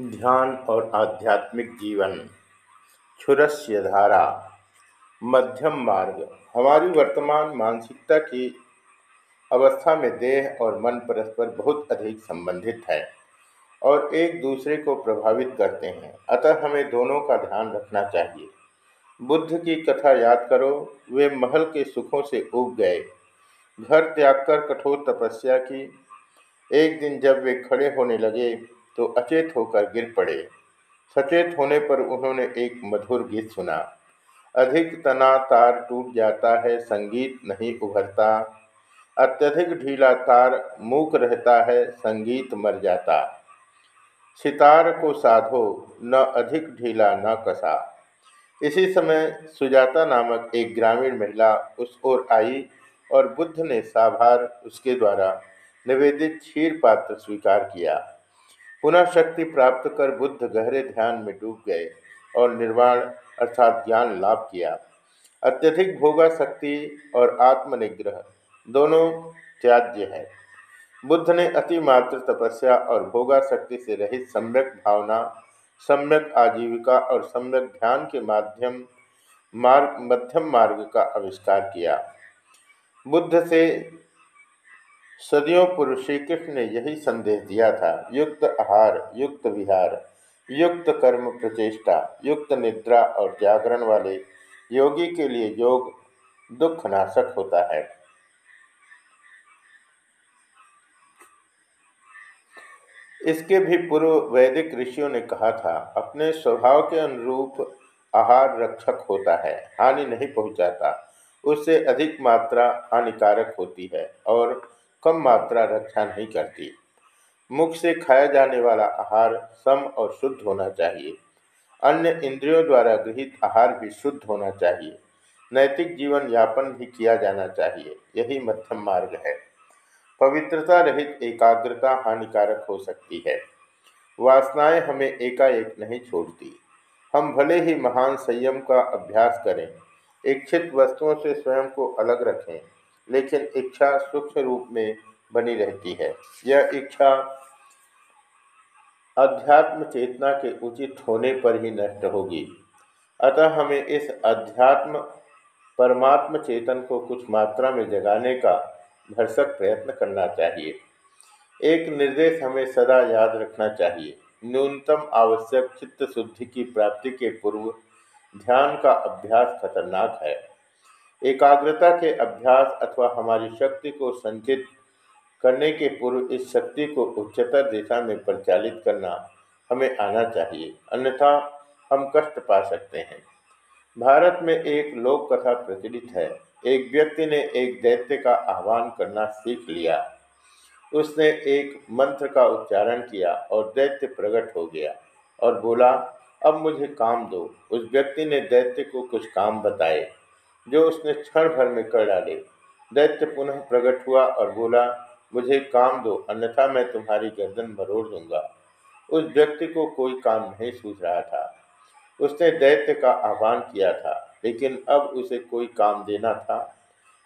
ध्यान और आध्यात्मिक जीवन। क्षुरस्य धारा, मध्यम मार्ग। हमारी वर्तमान मानसिकता की अवस्था में देह और मन परस्पर बहुत अधिक संबंधित है और एक दूसरे को प्रभावित करते हैं। अतः हमें दोनों का ध्यान रखना चाहिए। बुद्ध की कथा याद करो, वे महल के सुखों से उग गए। घर त्याग कर कठोर तपस्या की। एक दिन जब वे खड़े होने लगे तो अचेत होकर गिर पड़े। सचेत होने पर उन्होंने एक मधुर गीत सुना। अधिक तना तार टूट जाता है, संगीत नहीं उभरता। अत्यधिक ढीला तार मूक रहता है, संगीत मर जाता। सितार को साधो, न अधिक ढीला न कसा। इसी समय सुजाता नामक एक ग्रामीण महिला उस ओर आई और बुद्ध ने साभार उसके द्वारा निवेदित क्षीर पात्र स्वीकार किया। पुनः शक्ति प्राप्त कर बुद्ध गहरे ध्यान में डूब गए और निर्वाण अर्थात ज्ञान लाभ किया। अत्यधिक भोगा शक्ति और आत्मनिग्रह दोनों त्याज्य है। बुद्ध ने अतिमात्र तपस्या और भोगा शक्ति से रहित सम्यक भावना, सम्यक आजीविका और सम्यक ध्यान के माध्यम, मार्ग, मध्यम मार्ग का आविष्कार किया। बुद्ध से सदियों पूर्व श्री कृष्ण ने यही संदेश दिया था, युक्त आहार, युक्त विहार, युक्त कर्म प्रचेष्टा, युक्त निद्रा और जागरण वाले योगी के लिए योग दुख नाशक होता है। इसके भी पूर्व वैदिक ऋषियों ने कहा था, अपने स्वभाव के अनुरूप आहार रक्षक होता है, हानि नहीं पहुंचाता, उससे अधिक मात्रा हानिकारक होती है और कम मात्रा रक्षा नहीं करती। मुख से खाया जाने वाला आहार सम और शुद्ध होना चाहिए। अन्य इंद्रियों द्वारा गृहित आहार भी शुद्ध होना चाहिए। नैतिक जीवन यापन भी किया जाना चाहिए। यही मध्यम मार्ग है। पवित्रता रहित एकाग्रता हानिकारक हो सकती है। वासनाएँ हमें एकाएक नहीं छोड़ती। हम भले ही महान संयम का अभ्यास करें, इच्छित वस्तुओं से स्वयं को अलग रखें लेकिन इच्छा सूक्ष्म रूप में बनी रहती है। यह इच्छा अध्यात्म चेतना के उचित होने पर ही नष्ट होगी। अतः हमें इस अध्यात्म परमात्म चेतन को कुछ मात्रा में जगाने का भरसक प्रयत्न करना चाहिए। एक निर्देश हमें सदा याद रखना चाहिए। न्यूनतम आवश्यक चित्त शुद्धि की प्राप्ति के पूर्व ध्यान का अभ्यास खतरनाक है। एकाग्रता के अभ्यास अथवा हमारी शक्ति को संचित करने के पूर्व इस शक्ति को उच्चतर दिशा में परिचालित करना हमें आना चाहिए। अन्यथा हम कष्ट पा सकते हैं। भारत में एक लोक कथा प्रचलित है। एक व्यक्ति ने एक दैत्य का आह्वान करना सीख लिया। उसने एक मंत्र का उच्चारण किया और दैत्य प्रकट हो गया और बोला, अब मुझे काम दो। उस व्यक्ति ने दैत्य को कुछ काम बताए। जो उसने क्षण भर में कर डाले। दैत्य पुनः प्रकट हुआ और बोला, मुझे काम दो, अन्यथा मैं तुम्हारी गर्दन मरोड़ दूँगा। उस व्यक्ति को कोई काम नहीं सूझ रहा था। उसने दैत्य का आह्वान किया था, लेकिन अब उसे कोई काम देना था।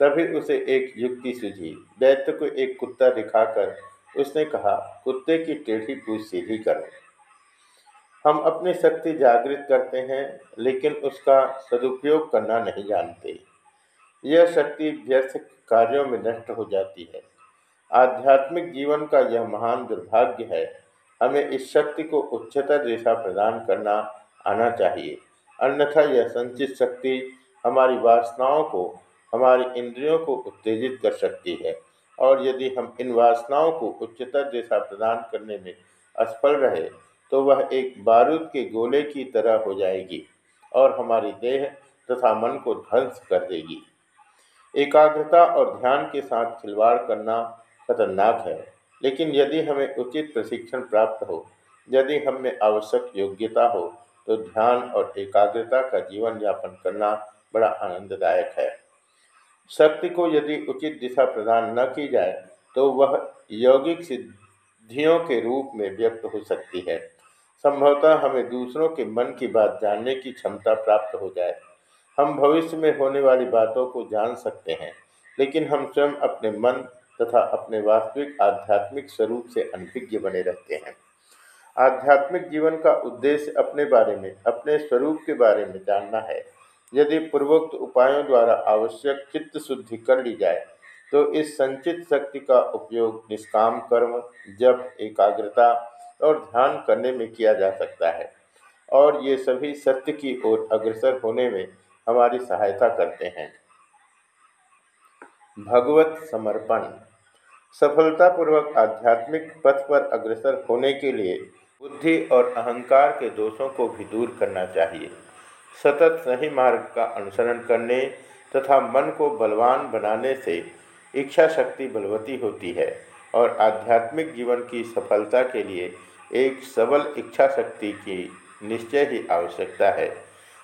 तभी उसे एक युक्ति सूझी। दैत्य को एक कुत्ता दिखाकर उसने कहा, कुत्ते की टेढ़ी पूछ सीधी करो। हम अपनी शक्ति जागृत करते हैं, लेकिन उसका सदुपयोग करना नहीं जानते। यह शक्ति व्यर्थ कार्यों में नष्ट हो जाती है। आध्यात्मिक जीवन का यह महान दुर्भाग्य है, हमें इस शक्ति को उच्चतर दिशा प्रदान करना आना चाहिए। अन्यथा यह संचित शक्ति हमारी वासनाओं को, हमारी इंद्रियों को उत्तेजित कर सकती है, और यदि हम इन वासनाओं को उच्चतर दिशा प्रदान करने में असफल रहे तो वह एक बारूद के गोले की तरह हो जाएगी और हमारी देह तथा मन को ध्वंस कर देगी। एकाग्रता और ध्यान के साथ खिलवाड़ करना खतरनाक है, लेकिन यदि हमें उचित प्रशिक्षण प्राप्त हो, यदि हम आवश्यक योग्यता हो तो ध्यान और एकाग्रता का जीवन यापन करना बड़ा आनंददायक है। शक्ति को यदि उचित दिशा प्रदान न की जाए तो वह यौगिक सिद्धियों के रूप में व्यक्त हो सकती है। संभवतः हमें दूसरों के मन की बात जानने की क्षमता प्राप्त हो जाए। हम भविष्य में होने वाली बातों को जान सकते हैं, लेकिन हम स्वयं अपने मन तथा अपने वास्तविक, आध्यात्मिक स्वरूप से अनभिज्ञ बने रहते हैं। आध्यात्मिक जीवन का उद्देश्य अपने बारे में, अपने स्वरूप के बारे में जानना है। यदि पूर्वोक्त उपायों द्वारा आवश्यक चित्त शुद्धि कर ली जाए तो इस संचित शक्ति का उपयोग निष्काम कर्म, जप, एकाग्रता और ध्यान करने में किया जा सकता है। और ये सभी सत्य की ओर अग्रसर होने में हमारी सहायता करते हैं। भगवत समर्पण। सफलतापूर्वक आध्यात्मिक पथ पर अग्रसर होने के लिए बुद्धि और अहंकार के दोषों को भी दूर करना चाहिए। सतत सही मार्ग का अनुसरण करने तथा मन को बलवान बनाने से इच्छा शक्ति बलवती होती है और आध्यात्मिक जीवन की सफलता के लिए एक सबल इच्छा शक्ति की निश्चय ही आवश्यकता है।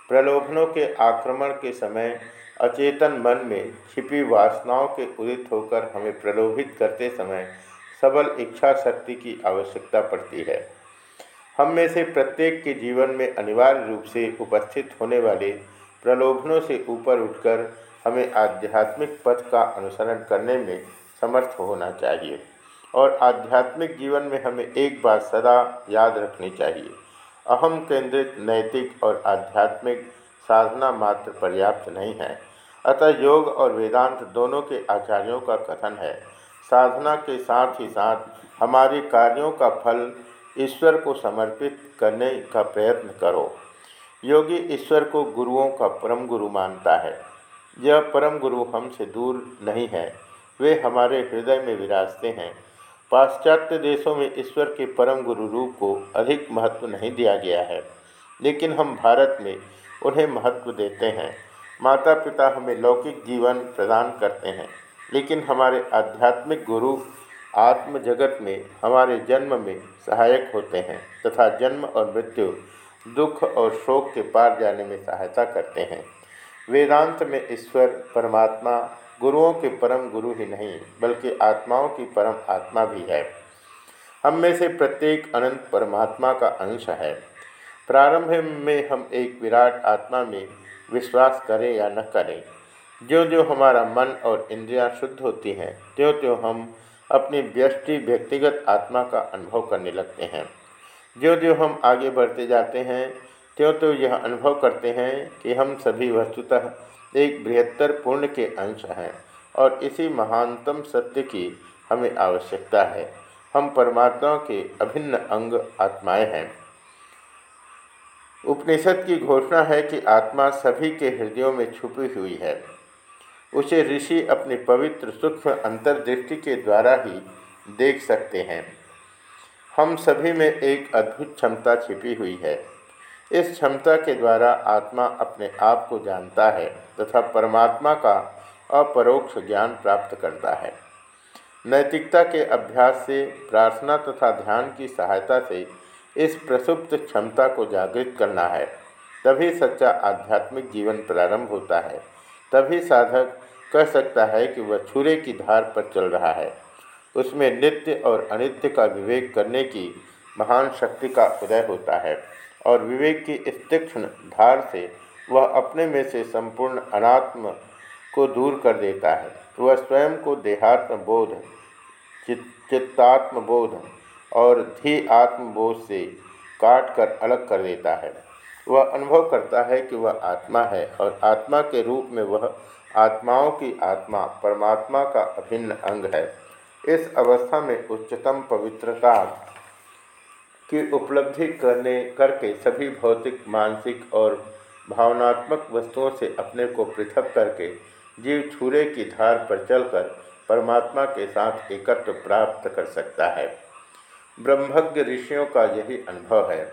प्रलोभनों के आक्रमण के समय अचेतन मन में छिपी वासनाओं के उदित होकर हमें प्रलोभित करते समय सबल इच्छा शक्ति की आवश्यकता पड़ती है। हम में से प्रत्येक के जीवन में अनिवार्य रूप से उपस्थित होने वाले प्रलोभनों से ऊपर उठकर हमें आध्यात्मिक पथ का अनुसरण करने में समर्थ होना चाहिए। और आध्यात्मिक जीवन में हमें एक बात सदा याद रखनी चाहिए। अहम केंद्रित, नैतिक और आध्यात्मिक साधना मात्र पर्याप्त नहीं है। अतः योग और वेदांत दोनों के आचार्यों का कथन है। साधना के साथ ही साथ हमारे कार्यों का फल ईश्वर को समर्पित करने का प्रयत्न करो। योगी ईश्वर को गुरुओं का परम गुरु मानता है। यह परम गुरु हमसे दूर नहीं है। वे हमारे हृदय में विराजते हैं। पाश्चात्य देशों में ईश्वर के परम गुरु रूप को अधिक महत्व नहीं दिया गया है। लेकिन हम भारत में उन्हें महत्व देते हैं। माता पिता हमें लौकिक जीवन प्रदान करते हैं। लेकिन हमारे आध्यात्मिक गुरु आत्म जगत में, हमारे जन्म में सहायक होते हैं तथा जन्म और मृत्यु दुख और शोक के पार जाने में सहायता करते हैं। वेदांत में ईश्वर, परमात्मा गुरुओं के परम गुरु ही नहीं, बल्कि आत्माओं की परम आत्मा भी है। हम में से प्रत्येक अनंत परमात्मा का अंश है। प्रारंभ में हम एक विराट आत्मा में विश्वास करें या न करें जो जो हमारा मन और इंद्रियाँ शुद्ध होती हैं त्यों त्यों हम अपनी व्यष्टि व्यक्तिगत आत्मा का अनुभव करने लगते हैं। जो जो हम आगे बढ़ते जाते हैं त्यों तो यह अनुभव करते हैं कि हम सभी वस्तुतः एक बृहत्तर पूर्ण के अंश हैं और इसी महानतम सत्य की हमें आवश्यकता है। हम परमात्मा के अभिन्न अंग आत्माएँ हैं। उपनिषद की घोषणा है कि आत्मा सभी के हृदयों में छुपी हुई है। उसे ऋषि अपनी पवित्र सूक्ष्म अंतर्दृष्टि के द्वारा ही देख सकते हैं। हम सभी में एक अद्भुत क्षमता छिपी हुई है। इस क्षमता के द्वारा आत्मा अपने आप को जानता है तथा परमात्मा का अपरोक्ष ज्ञान प्राप्त करता है। नैतिकता के अभ्यास से, प्रार्थना तथा ध्यान की सहायता से इस प्रसुप्त क्षमता को जागृत करना है। तभी सच्चा आध्यात्मिक जीवन प्रारंभ होता है। तभी साधक कह सकता है कि वह छुरे की धार पर चल रहा है। उसमें नित्य और अनित्य का विवेक करने की महान शक्ति का उदय होता है और विवेक की इस तीक्ष्ण धार से वह अपने में से संपूर्ण अनात्म को दूर कर देता है। वह स्वयं को देहात्म बोध चित चित्तात्म बोध और धी आत्मबोध से काट कर अलग कर देता है। वह अनुभव करता है कि वह आत्मा है और आत्मा के रूप में वह आत्माओं की आत्मा, परमात्मा का अभिन्न अंग है। इस अवस्था में उच्चतम पवित्रता की उपलब्धि करने, करके सभी भौतिक, मानसिक और भावनात्मक वस्तुओं से अपने को पृथक करके जीव छूरे की धार पर चलकर परमात्मा के साथ एकत्र प्राप्त कर सकता है। ब्रह्मज्ञ ऋषियों का यही अनुभव है।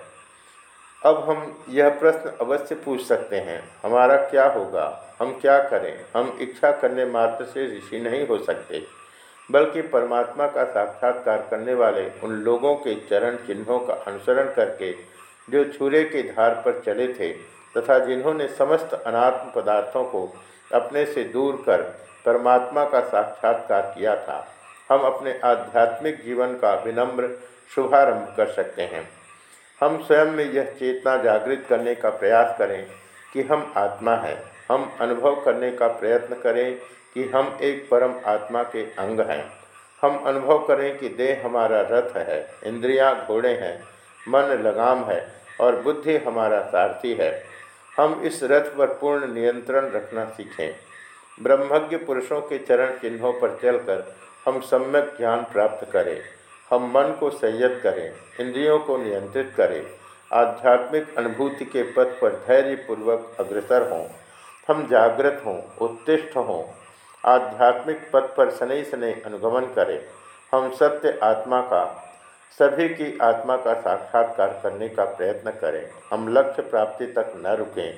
अब हम यह प्रश्न अवश्य पूछ सकते हैं, हमारा क्या होगा? हम क्या करें? हम इच्छा करने मात्र से ऋषि नहीं हो सकते। बल्कि परमात्मा का साक्षात्कार करने वाले उन लोगों के चरण चिन्हों का अनुसरण करके जो छुरे के धार पर चले थे तथा जिन्होंने समस्त अनात्म पदार्थों को अपने से दूर कर परमात्मा का साक्षात्कार किया था, हम अपने आध्यात्मिक जीवन का विनम्र शुभारंभ कर सकते हैं। हम स्वयं में यह चेतना जागृत करने का प्रयास करें कि हम आत्मा हैं। हम अनुभव करने का प्रयत्न करें कि हम एक परम आत्मा के अंग हैं। हम अनुभव करें कि देह हमारा रथ है, इंद्रियाँ घोड़े हैं, मन लगाम है और बुद्धि हमारा सारथी है। हम इस रथ पर पूर्ण नियंत्रण रखना सीखें। ब्रह्मज्ञ पुरुषों के चरण चिन्हों पर चलकर हम सम्यक ज्ञान प्राप्त करें। हम मन को संयत करें, इंद्रियों को नियंत्रित करें। आध्यात्मिक अनुभूति के पथ पर धैर्यपूर्वक अग्रसर हों। हम जागृत हों उत्तिष्ठ हों। आध्यात्मिक पथ पर शनि शनि अनुगमन करें। हम सत्य आत्मा का, सभी की आत्मा का साक्षात्कार करने का प्रयत्न करें। हम लक्ष्य प्राप्ति तक न रुकें।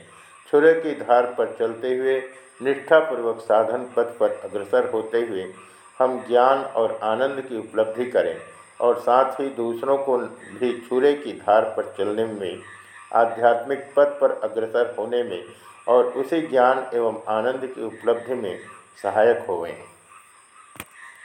छुरे की धार पर चलते हुए, निष्ठापूर्वक साधन पथ पर अग्रसर होते हुए, हम ज्ञान और आनंद की उपलब्धि करें और साथ ही दूसरों को भी छुरे की धार पर चलने में, आध्यात्मिक पथ पर अग्रसर होने में और उसी ज्ञान एवं आनंद की उपलब्धि में सहायक होवें